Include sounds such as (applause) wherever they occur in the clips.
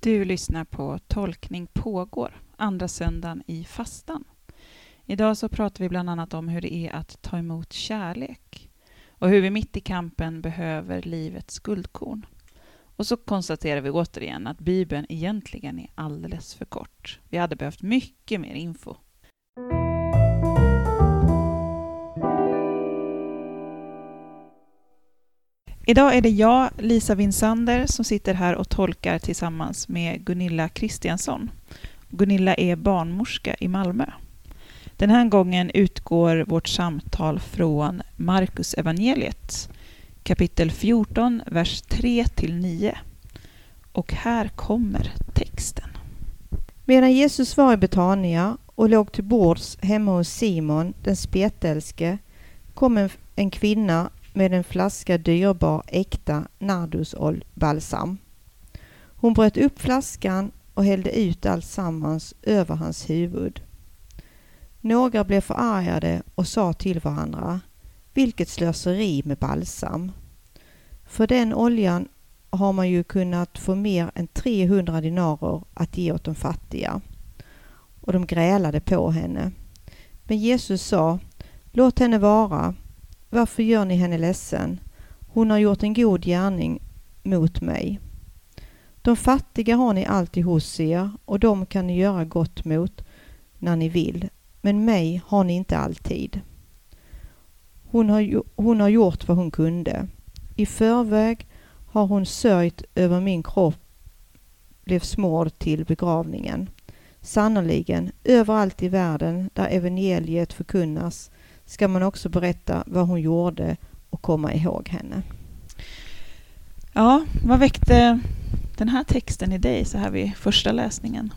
Du lyssnar på Tolkning pågår, andra söndagen i fastan. Idag så pratar vi bland annat om hur det är att ta emot kärlek och hur vi mitt i kampen behöver livets guldkorn. Och så konstaterar vi återigen att Bibeln egentligen är alldeles för kort. Vi hade behövt mycket mer info. Idag är det jag, Lisa Winsander, som sitter här och tolkar tillsammans med Gunilla Kristiansson. Gunilla är barnmorska i Malmö. Den här gången utgår vårt samtal från Markus evangeliet, kapitel 14, vers 3-9. Och här kommer texten. Medan Jesus var i Betania och låg till bords hemma hos Simon den spetälske kom en, en kvinna med en flaska dyrbar äkta nardusbalsam. Hon bröt upp flaskan och hällde ut alltsammans över hans huvud. Några blev förargade och sa till varandra vilket slöseri med balsam. För den oljan har man ju kunnat få mer än 300 dinarer att ge åt de fattiga. Och de grälade på henne. Men Jesus sa, låt henne vara. Varför gör ni henne ledsen? Hon har gjort en god gärning mot mig. De fattiga har ni alltid hos er och dem kan ni göra gott mot när ni vill, men mig har ni inte alltid. Hon har, hon har gjort vad hon kunde. I förväg har hon sörjt över min kropp blev smord till begravningen. Sannoliken, överallt i världen där evangeliet förkunnas ska man också berätta vad hon gjorde och komma ihåg henne. Ja, vad väckte den här texten i dig så här vid första läsningen?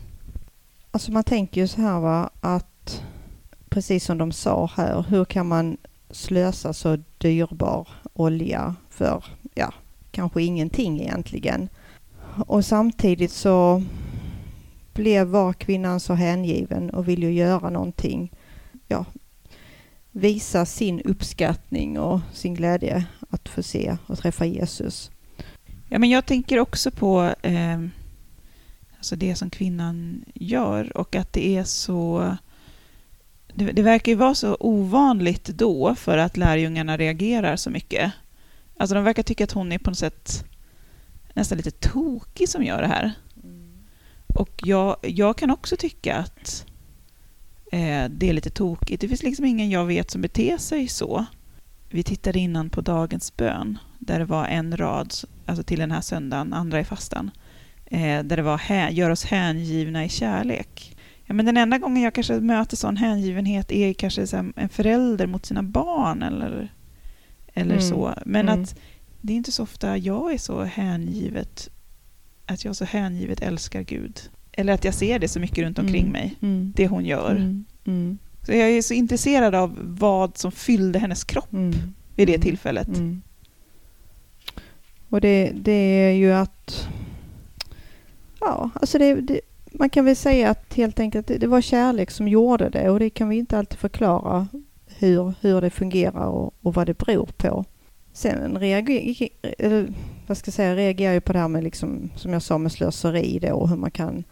Alltså man tänker ju så här va, att precis som de sa här, hur kan man slösa så dyrbar olja för, ja, kanske ingenting egentligen. Och samtidigt så blev var kvinnan så hängiven och vill ju göra någonting. Ja, visa sin uppskattning och sin glädje att få se och träffa Jesus. Ja, men jag tänker också på eh, alltså det som kvinnan gör och att det är så... Det, det verkar ju vara så ovanligt då för att lärjungarna reagerar så mycket. Alltså de verkar tycka att hon är på något sätt nästan lite tokig som gör det här. Mm. Och jag, jag kan också tycka att det är lite tokigt. Det finns liksom ingen jag vet som beter sig så. Vi tittade innan på dagens bön, där det var en rad, alltså till den här söndagen, andra i fastan, eh, där det var gör oss hängivna i kärlek. Ja, men den enda gången jag kanske möter sån hängivenhet är kanske en förälder mot sina barn eller, eller mm. så. Men mm. att det är inte så ofta jag är så hängivet, att jag så hängivet älskar Gud. Eller att jag ser det så mycket runt omkring mm. mig, mm. det hon gör. Mm. mm. Så jag är så intresserad av vad som fyllde hennes kropp mm. vid det tillfället. Och det, det är ju att... Ja, alltså det, det, man kan väl säga att helt enkelt det, var kärlek som gjorde det och det kan vi inte alltid förklara hur, hur det fungerar och, och vad det beror på. Sen reagerar, vad ska jag säga, reagerar jag på det här med liksom, som jag sa med slöseri då och hur man kan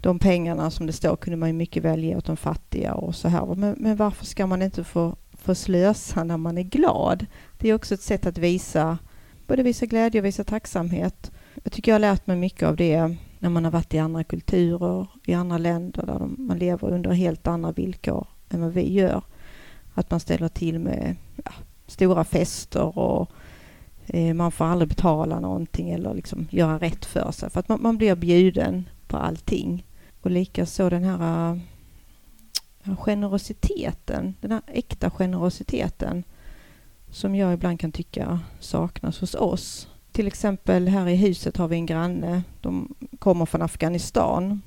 de pengarna som det står kunde man ju mycket väl ge åt de fattiga och så här. Men, men varför ska man inte få, få slösa när man är glad? Det är också ett sätt att visa, både visa glädje och visa tacksamhet. Jag tycker jag har lärt mig mycket av det när man har varit i andra kulturer, i andra länder där de, man lever under helt andra villkor än vad vi gör. Att man ställer till med ja, stora fester och eh, man får aldrig betala någonting eller liksom göra rätt för sig. För att man, man blir bjuden på allting. Och likaså eh, den här generositeten, den här äkta generositeten som jag ibland kan tycka saknas hos oss. Till exempel här i huset har vi en granne. De kommer från Afghanistan.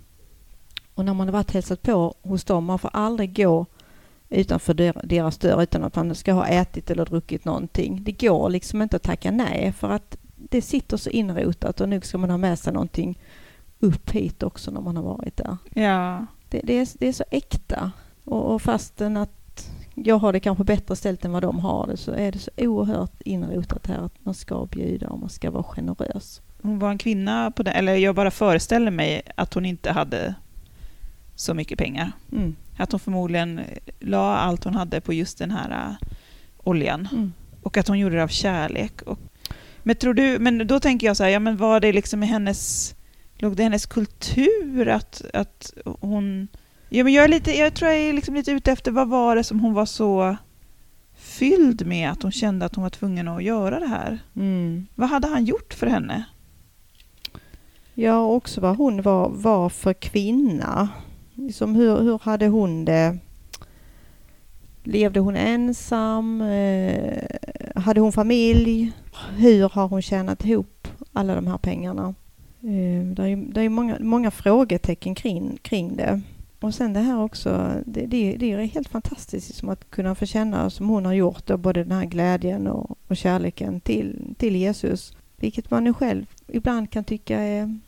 Och när man har varit hälsat på hos dem, man får aldrig gå utanför deras dörr utan att man ska ha ätit eller druckit någonting. Det går liksom inte att tacka nej för att det sitter så inrotat och nu ska man ha med sig någonting upp hit också när man har varit där. Ja. Det, det, är, det är så äkta. Och, och fastän att jag har det kanske bättre ställt än vad de har det så är det så oerhört inrotat här att man ska bjuda och man ska vara generös. hon var en kvinna på den, eller jag bara föreställer mig att hon inte hade så mycket pengar. Mm. Att hon förmodligen la allt hon hade på just den här uh, oljan. Mm. Och att hon gjorde det av kärlek. Och, men, tror du, men då tänker jag så här, ja, men var det liksom i hennes, låg det i hennes kultur att, att hon... Ja, men jag, är lite, jag tror jag är liksom lite ute efter vad var det som hon var så fylld med att hon kände att hon var tvungen att göra det här. Mm. Vad hade han gjort för henne? Ja, också vad hon var, var för kvinna. Liksom hur, hur hade hon det? Levde hon ensam? Eh, hade hon familj? Hur har hon tjänat ihop alla de här pengarna? Eh, det är, ju- det är många, många frågetecken kring, kring det. Och sen det här också, det, det, det är helt fantastiskt liksom att kunna få känna som hon har gjort, då, både den här glädjen och, och kärleken till, till Jesus. Vilket man ju själv ibland kan tycka är...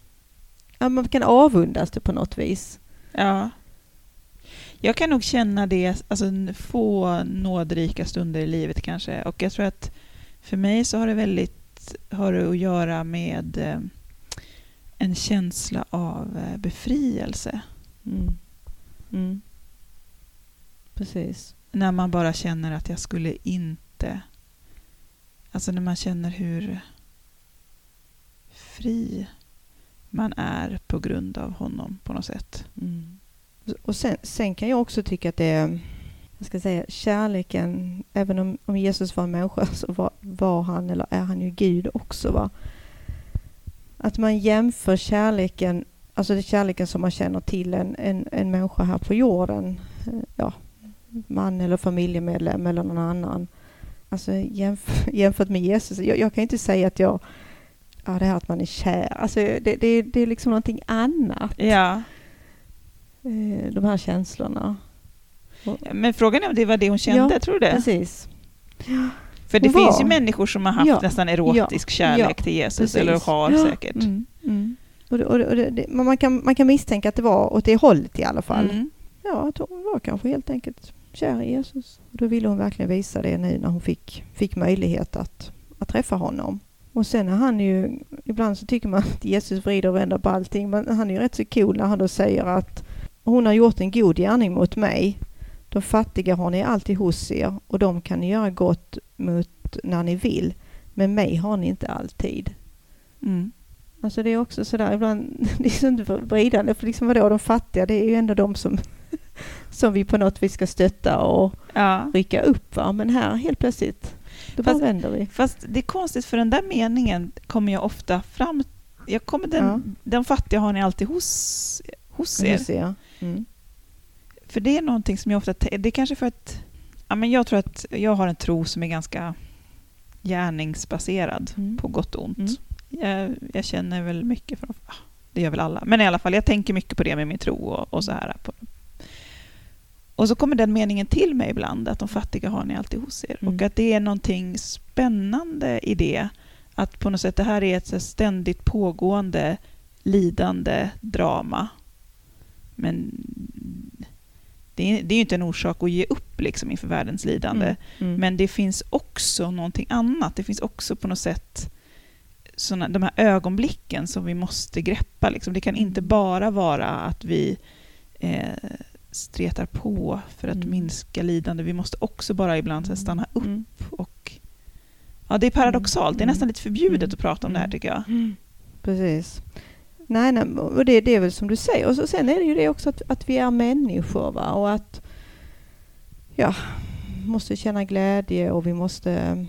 Ja, man kan avundas det på något vis. Ja. Jag kan nog känna det, alltså få nådrika stunder i livet kanske. Och jag tror att för mig så har det väldigt har det att göra med eh, en känsla av eh, befrielse. Mm. Mm. Precis. När man bara känner att jag skulle inte... Alltså när man känner hur fri man är på grund av honom på något sätt. Mm. Och sen, sen kan jag också tycka att det är, jag ska säga, kärleken, även om, om Jesus var en människa så var, var han, eller är han ju Gud också. Va? Att man jämför kärleken, alltså det är kärleken som man känner till en, en, en människa här på jorden, eh, ja, man eller familjemedlem eller någon annan. Alltså jämf (laughs) jämfört med Jesus, jag, jag kan inte säga att jag, ja det här att man är kär, alltså det, det, det är liksom någonting annat Ja, eh, de här känslorna. men frågan är om det var det hon kände, Ja, tror du det? Precis. För det finns ju människor som har haft Ja, nästan erotisk ja, kärlek ja, till Jesus, precis. eller har säkert. Mm, mm. Och det, och det, och det, det, man, kan, man kan misstänka att det var åt det hållet i alla fall. Mm. Ja, att hon var kanske helt enkelt kär i Jesus. Och då ville hon verkligen visa det nu när hon fick, fick möjlighet att, att träffa honom. Och sen är han ju, ibland så tycker man (laughs) att Jesus vrider och vänder på allting, men han är ju rätt så cool när han då säger att hon har gjort en god gärning mot mig. De fattiga har ni alltid hos er och de kan ni göra gott mot när ni vill. Men mig har ni inte alltid. Mm. Alltså det är också sådär ibland, (laughs) det är så inte vridande för liksom vadå, de fattiga det är ju ändå de som, (laughs) som vi på något vis ska stötta och Ja. rycka upp va. Men här helt plötsligt, då bara Fast- vänder vi. Fast det är konstigt, för den där meningen kommer jag ofta fram... Jag kommer den, Ja. den fattiga har ni alltid hos, hos er. Ser jag? Mm. För det är någonting som jag ofta... Det är kanske för att... Ja, men jag tror att jag har en tro som är ganska gärningsbaserad, Mm. på gott och ont. Mm. Jag, jag känner väl mycket för... ah, Det gör väl alla. Men i alla fall, jag tänker mycket på det med min tro och, och så här. På, och så kommer den meningen till mig ibland, att de fattiga har ni alltid hos er. Mm. Och att det är någonting spännande i det. Att på något sätt det här är ett ständigt pågående lidande drama. Men det är, det är ju inte en orsak att ge upp liksom inför världens lidande. Mm. Mm. Men det finns också någonting annat. Det finns också på något sätt såna, de här ögonblicken som vi måste greppa. Liksom. Det kan inte Mm. bara vara att vi eh, stretar på för att Mm. minska lidande. Vi måste också bara ibland här, stanna upp Mm. och... Ja, det är paradoxalt. Det är Mm. nästan lite förbjudet Mm. att prata om det här Mm. tycker jag. Precis. Nej, nej, och det, det är väl som du säger. Och så, sen är det ju det också att, att vi är människor va? och att ja, måste känna glädje och vi måste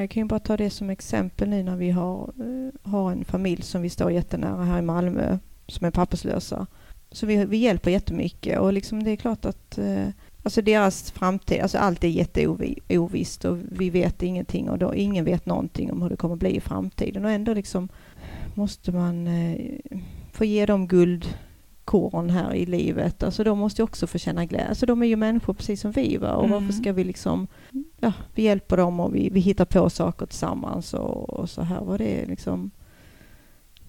jag kan ju bara ta det som exempel nu när vi har, eh, har en familj som vi står jättenära här i Malmö som är papperslösa. Så vi, vi hjälper jättemycket och liksom det är klart att eh, alltså deras framtid, alltså allt är jätteovisst och vi vet ingenting och då, ingen vet någonting om hur det kommer bli i framtiden och ändå liksom måste man eh, få ge dem guldkorn här i livet. Alltså de måste ju också få känna glädje. Alltså de är ju människor precis som vi va? och Mm. varför ska vi liksom, ja, vi hjälper dem och vi, vi hittar på saker tillsammans och, och så här. Och det liksom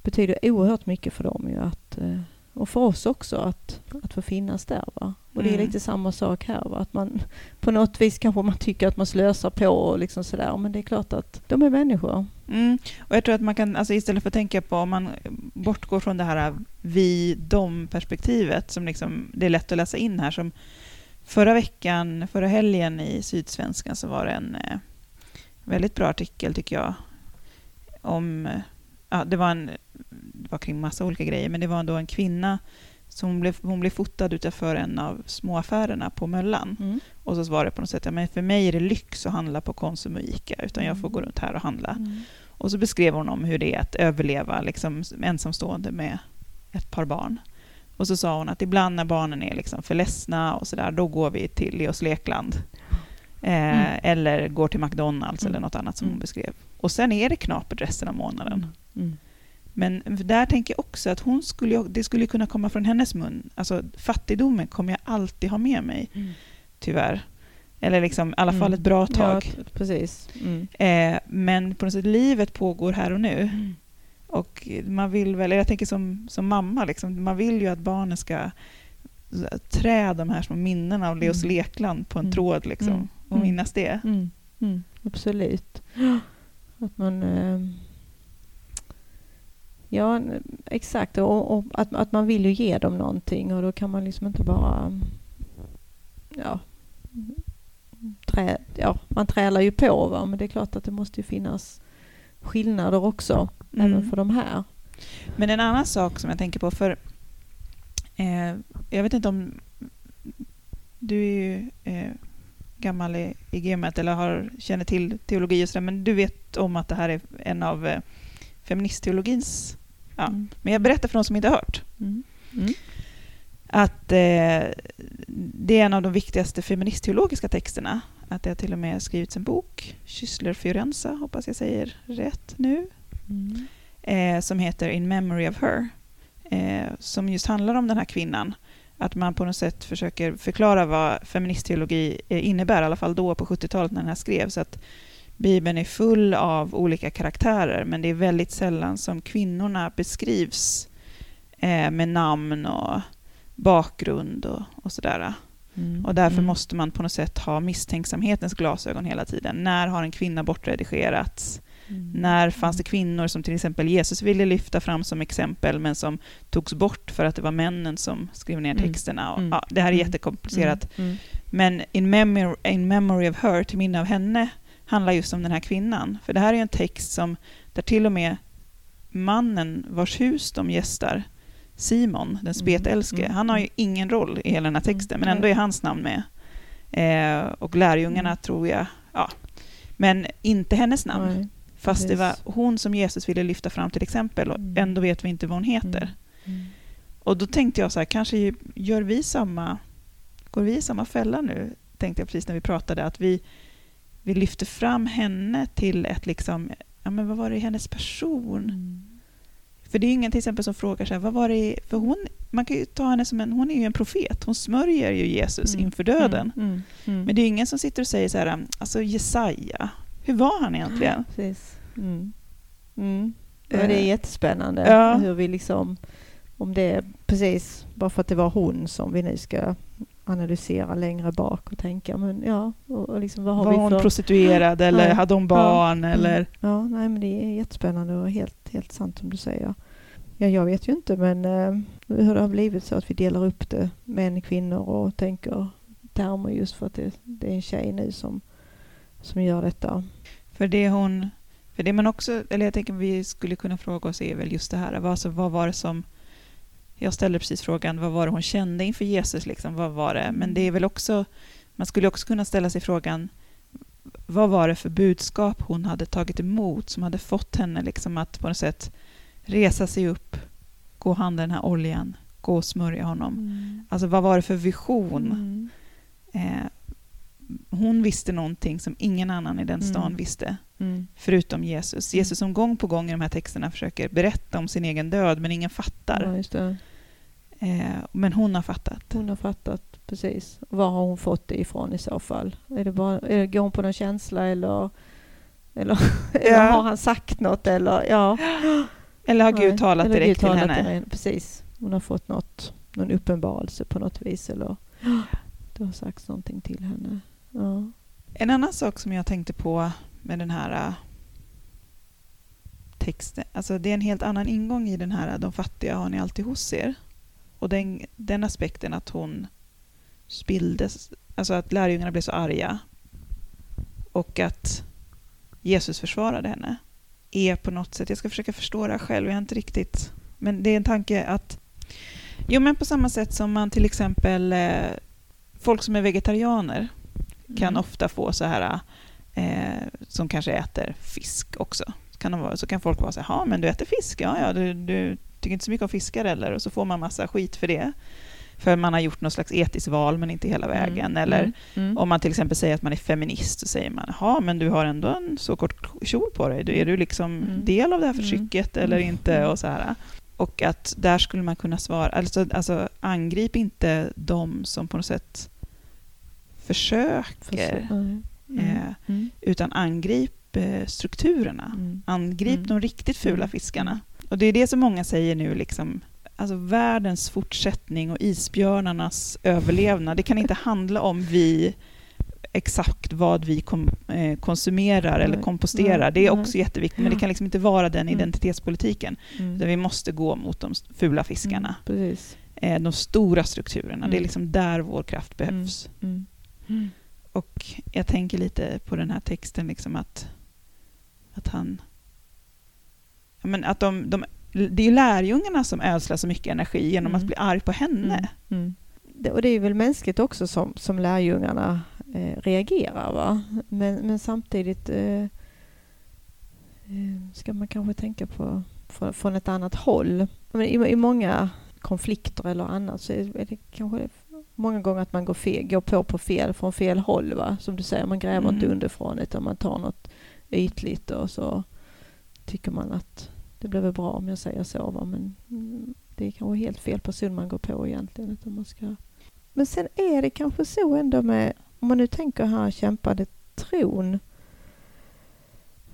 betyder oerhört mycket för dem ju att, eh, och för oss också att, att få finnas där. Va? Och det är Mm. lite samma sak här. Va? Att man, på något vis kanske man tycker att man slösar på och liksom sådär. Men det är klart att de är människor. Mm. Och jag tror att man kan, alltså istället för att tänka på, om man bortgår från det här vi-dom-perspektivet, som liksom, det är lätt att läsa in här, som förra veckan, förra helgen i Sydsvenskan så var det en eh, väldigt bra artikel tycker jag, om, eh, ja det var en, det var kring massa olika grejer, men det var då en kvinna som blev, hon blev fotad utanför en av småaffärerna på Möllan. Mm. Och så var det på något sätt, ja, men för mig är det lyx att handla på Konsum och Ica, utan jag får Mm. gå runt här och handla. Mm. Och så beskrev hon om hur det är att överleva liksom, ensamstående med ett par barn. Och så sa hon att ibland när barnen är liksom för ledsna och sådär, då går vi till Leos lekland. Eh, Mm. Eller går till McDonalds Mm. eller något annat som hon Mm. beskrev. Och sen är det knapert resten av månaden. Mm. Men där tänker jag också att hon skulle, det skulle kunna komma från hennes mun. Alltså fattigdomen kommer jag alltid ha med mig, Mm. tyvärr. Eller liksom, i alla fall Mm. ett bra tag. Ja, precis. Mm. Eh, men på något sätt, livet pågår här och nu. Mm. Och man vill väl, jag tänker som, som mamma, liksom, man vill ju att barnen ska trä de här små minnena av Leos Mm. lekland på en Mm. tråd liksom, Mm. och minnas det. Absolut. Att man... Eh, ja, exakt. Och, och att, att man vill ju ge dem någonting och då kan man liksom inte bara... Ja, trä, ja man trälar ju på va? men det är klart att det måste ju finnas skillnader också Mm. även för de här. Men en annan sak som jag tänker på, för eh, jag vet inte om du är ju eh, gammal i, i gamet eller har, känner till teologi och sådär, men du vet om att det här är en av eh, feministteologins... Ja. Mm. Men jag berättar för de som inte har hört. Mm. Mm. att eh, det är en av de viktigaste feministteologiska texterna. Att det har till och med skrivits en bok, Schüssler Fiorenza, hoppas jag säger rätt nu, Mm. eh, som heter In Memory of Her, eh, som just handlar om den här kvinnan. Att man på något sätt försöker förklara vad feministteologi eh, innebär, i alla fall då på 70-talet när den här skrevs. Att Bibeln är full av olika karaktärer, men det är väldigt sällan som kvinnorna beskrivs eh, med namn och bakgrund och, och sådär. Mm. Och därför Mm. måste man på något sätt ha misstänksamhetens glasögon hela tiden. När har en kvinna bortredigerats? Mm. När fanns det kvinnor som till exempel Jesus ville lyfta fram som exempel men som togs bort för att det var männen som skrev ner Mm. texterna? Och, Mm. ja, det här är Mm. jättekomplicerat. Mm. Mm. Men in memory, in memory of her, till minne av henne, handlar just om den här kvinnan. För det här är en text som, där till och med mannen vars hus de gästar, Simon, den spetälske, mm, han har ju mm. ingen roll i hela den här texten, Mm, men ändå är hans namn med. Eh, och lärjungarna Mm. tror jag, ja. Men inte hennes namn. Nej. Fast det var precis. hon som Jesus ville lyfta fram till exempel och Mm. ändå vet vi inte vad hon heter. Mm. Och då tänkte jag så här, kanske gör vi samma, går vi i samma fälla nu? Tänkte jag precis när vi pratade, att vi, vi lyfter fram henne till ett liksom, ja men vad var det i hennes person? Mm. För det är ingen till exempel som frågar så här, vad var det för hon, man kan ju ta henne som en, hon är ju en profet, hon smörjer ju Jesus Mm. inför döden. Mm. Mm. Mm. Men det är ingen som sitter och säger så här, alltså Jesaja, hur var han egentligen? Precis. Mm. Mm. Eh, det är jättespännande ja. hur vi liksom, om det är precis bara för att det var hon som vi nu ska analysera längre bak och tänka, men ja, och, och liksom vad har Var vi hon för... prostituerad eller Ja. hade hon barn Mm. eller? Ja, nej men det är jättespännande och helt, helt sant som du säger. Ja, jag vet ju inte men eh, hur det har blivit så att vi delar upp det män, kvinnor och tänker termer just för att det, det är en tjej nu som, som gör detta. För det hon, för det man också, eller jag tänker vi skulle kunna fråga oss är väl just det här, alltså, vad var det som, jag ställde precis frågan, vad var det hon kände inför Jesus liksom, vad var det, men det är väl också, man skulle också kunna ställa sig frågan, vad var det för budskap hon hade tagit emot som hade fått henne liksom att på något sätt resa sig upp, gå och handla den här oljan, gå och smörja honom. Mm. Alltså vad var det för vision? Mm. Eh, hon visste någonting som ingen annan i den stan Mm. visste, Mm. förutom Jesus. Mm. Jesus som gång på gång i de här texterna försöker berätta om sin egen död, men ingen fattar. Ja, men hon har fattat. Hon har fattat precis. Var har hon fått det ifrån i så fall? Är det bara, är det, går hon på någon känsla eller, eller, (laughs) eller Ja. har han sagt något? Eller, ja. Eller har Nej, Gud talat eller direkt Gud till talat henne? Precis. hon har fått något, någon uppenbarelse på något vis eller det har sagts någonting till henne. Ja. En annan sak som jag tänkte på med den här äh, texten, alltså det är en helt annan ingång i den här äh, de fattiga har ni alltid hos er. Och den, den aspekten att hon spilldes, alltså att lärjungarna blev så arga och att Jesus försvarade henne är på något sätt, jag ska försöka förstå det här själv, jag har inte riktigt, men det är en tanke att Jo, men på samma sätt som man till exempel eh, folk som är vegetarianer kan Mm. ofta få så här eh, som kanske äter fisk också. Så kan, vara, så kan folk vara så här, ja men du äter fisk, ja ja, du, du tycker inte så mycket om fiskar eller och så får man massa skit för det. För man har gjort något slags etiskt val men inte hela vägen. Mm. Eller Mm. Mm. om man till exempel säger att man är feminist så säger man, ja men du har ändå en så kort kjol på dig, är du liksom Mm. del av det här Mm. förtrycket eller Mm. inte? Mm. Och så här. Och att där skulle man kunna svara, alltså, alltså angrip inte de som på något sätt försöker, Mm. eh, Mm. utan angrip eh, strukturerna. Mm. Angrip Mm. de riktigt fula Mm. fiskarna. Och det är det som många säger nu, liksom, alltså världens fortsättning och isbjörnarnas överlevnad. Det kan inte handla om vi exakt vad vi kom, eh, konsumerar eller komposterar. Det är också jätteviktigt, men det kan liksom inte vara den Mm. identitetspolitiken. Mm. Vi måste gå mot de fula fiskarna. Mm. Eh, de stora strukturerna. Det är Mm. liksom där vår kraft Mm. behövs. Mm. Och jag tänker lite på den här texten, liksom att, att han... Men att de, de, det är ju lärjungarna som ödslar så mycket energi genom Mm. att bli arg på henne. Mm. Mm. Det, och det är väl mänskligt också som, som lärjungarna eh, reagerar. Va? Men, men samtidigt eh, eh, ska man kanske tänka på från, från ett annat håll. Men i, I många konflikter eller annat så är det kanske många gånger att man går, fel, går på på fel från fel håll. Va? Som du säger, man gräver inte Mm. underifrån utan man tar något ytligt och så tycker man att det blir väl bra om jag säger så. Va? Men mm, det är kanske helt fel person man går på egentligen. Utan man ska... Men sen är det kanske så ändå med, om man nu tänker här kämpade tron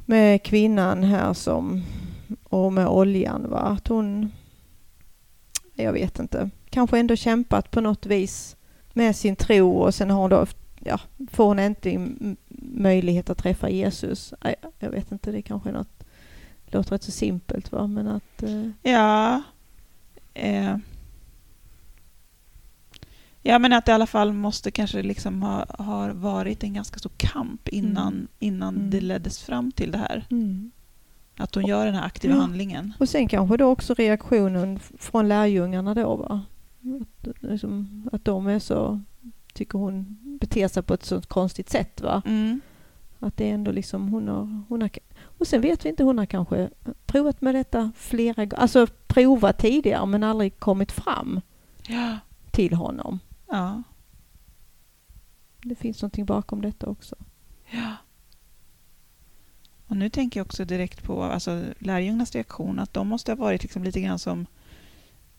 med kvinnan här som, och med oljan va, att hon, jag vet inte, kanske ändå kämpat på något vis med sin tro och sen har hon då, ja, får hon äntligen möjlighet att träffa Jesus. Jag vet inte, det kanske är något, låter rätt så simpelt va, men att eh, Ja. Eh. Ja, men att det i alla fall måste kanske liksom ha, ha varit en ganska stor kamp innan, Mm. innan Mm. det leddes fram till det här. Att hon gör den här aktiva Ja. handlingen. Och sen kanske då också reaktionen från lärjungarna då va? Att, liksom, att de är så, tycker hon beter sig på ett så konstigt sätt va? Mm. Att det är ändå liksom hon har, hon har och sen vet vi inte, hon har kanske provat med detta flera gånger, alltså provat tidigare men aldrig kommit fram Ja. till honom. Ja. Det finns någonting bakom detta också. ja. Och nu tänker jag också direkt på alltså, lärjungarnas reaktion, att de måste ha varit liksom lite grann som...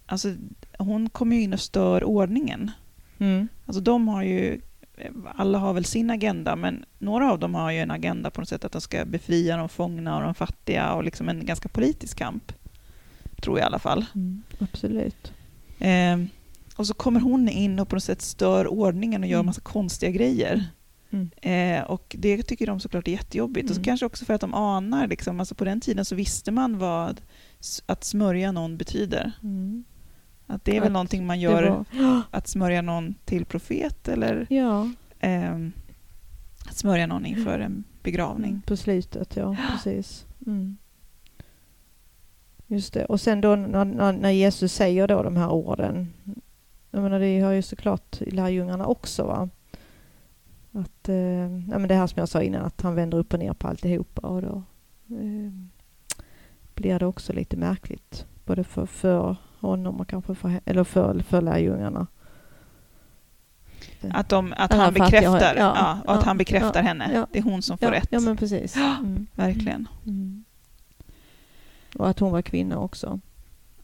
Alltså, hon kommer ju in och stör ordningen. Alltså de har ju, alla har väl sin agenda, men några av dem har ju en agenda på något sätt att de ska befria de fångna och de fattiga och liksom en ganska politisk kamp. Tror jag i alla fall. Absolut. Eh, och så kommer hon in och på något sätt stör ordningen och gör Mm. massa konstiga grejer. Mm. Eh, och det tycker de såklart är jättejobbigt. Och så Mm. kanske också för att de anar, liksom, alltså på den tiden så visste man vad att smörja någon betyder. Mm. Att det är väl Att någonting man gör, var, (gasps) att smörja någon till profet eller ja, eh, att smörja någon inför en begravning. på slutet, ja (gasps) precis. Mm. Just det. Och sen då när, när, när Jesus säger då de här orden. Jag menar det har ju såklart lärjungarna också va. Att, eh, ja, men det här som jag sa innan att han vänder upp och ner på alltihopa och då eh, blir det också lite märkligt. Både för, för honom och kanske för, eller för, för lärjungarna. Att, de, att han har- bekräftar, ja, ja, och att ja, han bekräftar henne. Det är hon som får rätt. Ja men precis. Mm. Verkligen. Mm. Och att hon var kvinna också.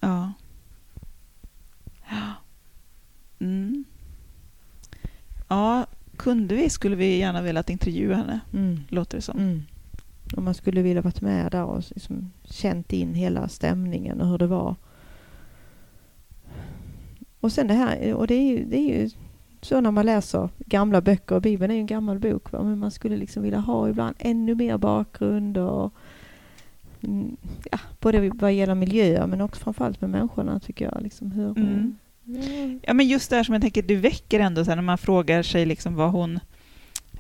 Ja. Mm. Ja, kunde vi skulle vi gärna velat intervjua henne, låter det som. Mm. Om man skulle vilja varit med där och liksom känt in hela stämningen och hur det var. Och sen det här, och det är ju, det är ju så när man läser gamla böcker, och Bibeln är ju en gammal bok, va? men man skulle liksom vilja ha ibland ännu mer bakgrund och mm, ja, både vad gäller miljö men också framförallt med människorna tycker jag. Liksom hur, Mm. Mm. Ja, men just det här som jag tänker, det väcker ändå så här, när man frågar sig liksom vad hon...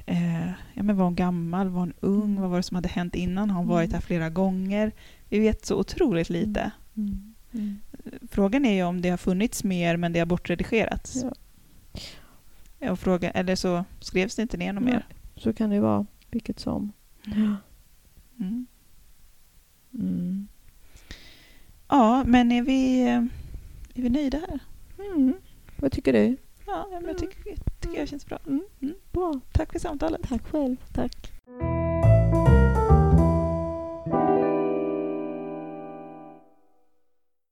Eh, ja, men var hon gammal? Var hon ung? Vad var det som hade hänt innan? Har hon varit här flera gånger? Vi vet så otroligt lite. Mm. Mm. Frågan är ju om det har funnits mer men det har bortredigerats. Ja. Och fråga, eller så skrevs det inte ner något mer. Så kan det vara, vilket som. Mm. Mm. Ja, men är vi, är vi nöjda här? Mm. Vad tycker du? Ja, jag tycker, tycker jag känns bra. Mm. Bra. Tack för samtalet. Tack själv. Tack.